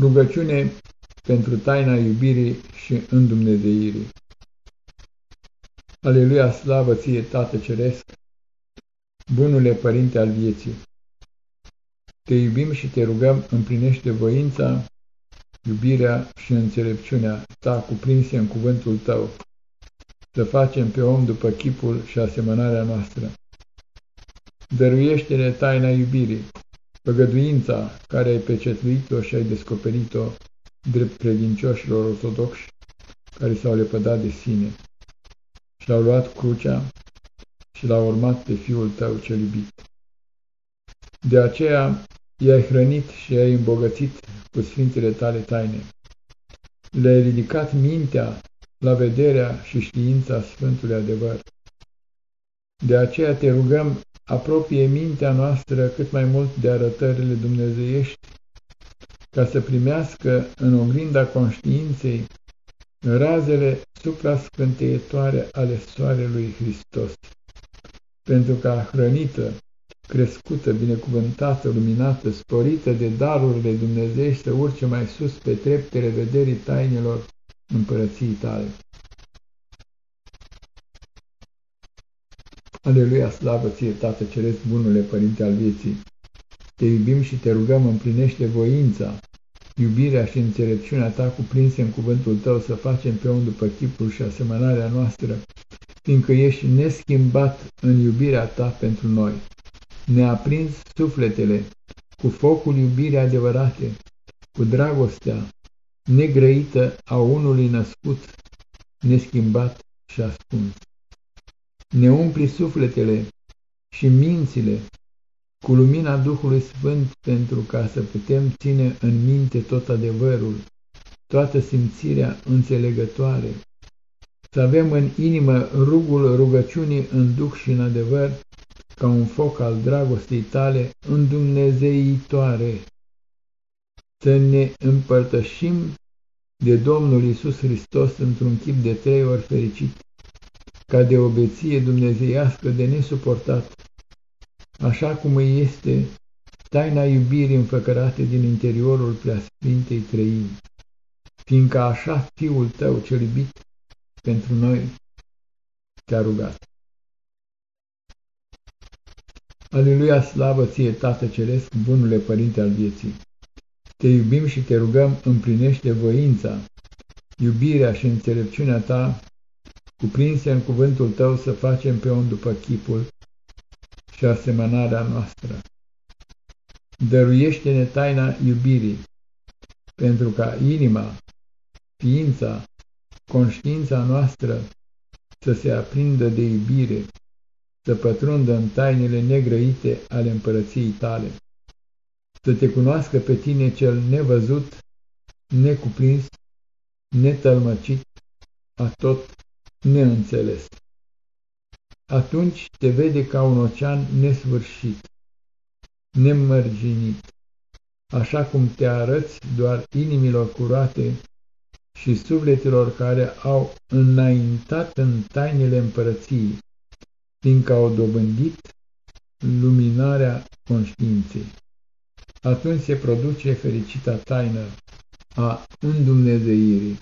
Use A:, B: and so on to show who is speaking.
A: Rugăciune pentru taina iubirii și îndumnezeirii. Aleluia, slavă ție, Tată Ceresc, bunule Părinte al vieții! Te iubim și te rugăm, împlinește voința, iubirea și înțelepciunea ta cuprinse în cuvântul tău, să facem pe om după chipul și asemănarea noastră. Dăruiește-ne taina iubirii, Păgăduința care ai pecetluit-o și ai descoperit-o drept credincioșilor ortodoxi care s-au lepădat de sine și au luat crucea și l-au urmat pe Fiul tău cel iubit. De aceea i-ai hrănit și i-ai îmbogățit cu sfințele tale taine. Le-ai ridicat mintea la vederea și știința Sfântului adevăr. De aceea te rugăm apropie mintea noastră cât mai mult de arătările dumnezeiești, ca să primească în oglinda conștiinței razele suprascânteietoare ale soarelui Hristos, pentru ca hrănită, crescută, binecuvântată, luminată, sporită de darurile dumnezeiești să urce mai sus pe treptele vederii tainelor împărăției tale. Aleluia, slavă ție, Tată Ceresc, bunule Părinte al vieții! Te iubim și te rugăm, împlinește voința, iubirea și înțelepciunea ta cuprinse în cuvântul tău să facem pe om după chipul și asemănarea noastră, fiindcă ești neschimbat în iubirea ta pentru noi. Ne-a prins sufletele cu focul iubirii adevărate, cu dragostea negrăită a unului născut, neschimbat și ascuns ne umpli sufletele și mințile cu lumina Duhului Sfânt pentru ca să putem ține în minte tot adevărul, toată simțirea înțelegătoare, să avem în inimă rugul rugăciunii în Duh și în adevăr, ca un foc al dragostei tale îndumnezeitoare, să ne împărtășim de Domnul Isus Hristos într-un chip de trei ori fericit, ca de obeție dumnezeiască de nesuportat, așa cum îi este taina iubirii înfăcărate din interiorul preasfintei trăimi, fiindcă așa Fiul tău cel iubit pentru noi te-a rugat. Aleluia, slavă ție, Tată Ceresc, bunule Părinte al vieții! Te iubim și te rugăm, împlinește voința, iubirea și înțelepciunea ta cuprinse în cuvântul tău să facem pe om după chipul și asemănarea noastră. Dăruiește-ne taina iubirii, pentru ca inima, ființa, conștiința noastră să se aprindă de iubire, să pătrundă în tainele negrăite ale împărăției tale, să te cunoască pe tine cel nevăzut, necuprins, netălmăcit, atot neînțeles. Atunci te vede ca un ocean nesfârșit, nemărginit, așa cum te arăți doar inimilor curate și sufletelor care au înaintat în tainele împărăției, fiindcă au dobândit luminarea conștiinței. Atunci se produce fericita taină a îndumnezeirii.